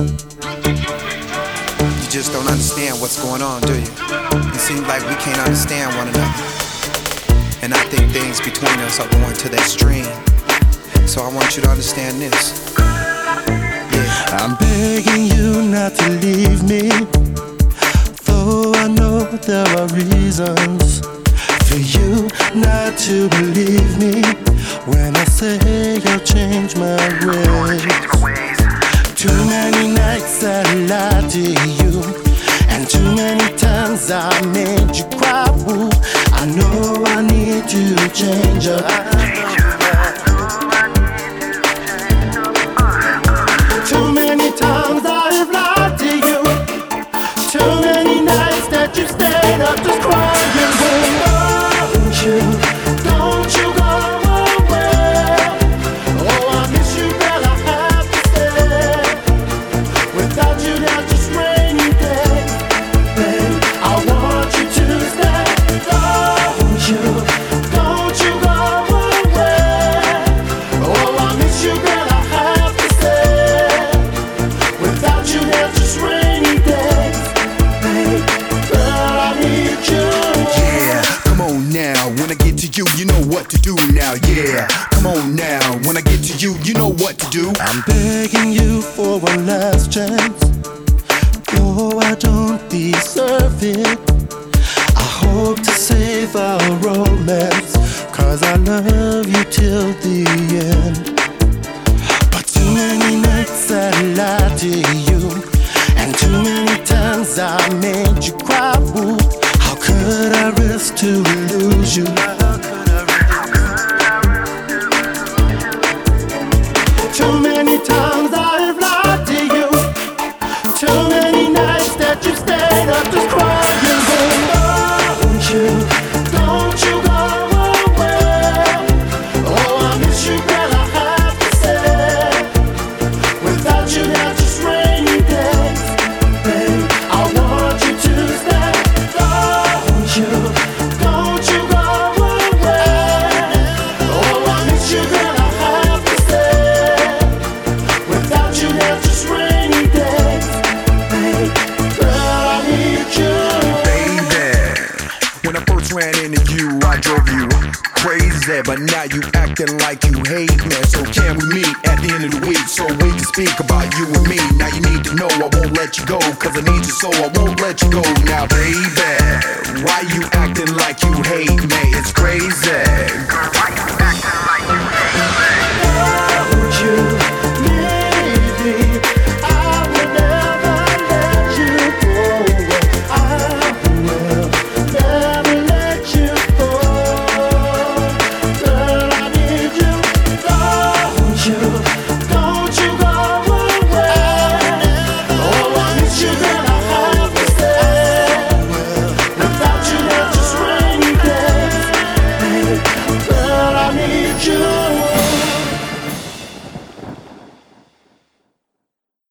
You just don't understand what's going on, do you? It seems like we can't understand one another. And I think things between us are going to that stream. So I want you to understand this. Yeah. I'm begging you not to leave me. Though I know there are reasons for you not to believe me when I say I'll change my ways. Too many nights I lied to you, and too many times I made you cry. Ooh, I know I need to change up. Too come on now. When I get to you, you know what to do. I'm begging you for one last chance. Though I don't deserve it. I hope to save our romance. Cause I love you till the end. But too many nights I lied to you. And too many times I made you cry. Ooh, how could I risk to lose you? But now you acting like you hate me. So can we meet at the end of the week so we can speak about you and me? Now you need to know I won't let you go. Cause I need you so I won't let you go. Now, baby, why you acting like you hate me? It's crazy. Girl, why you acting like you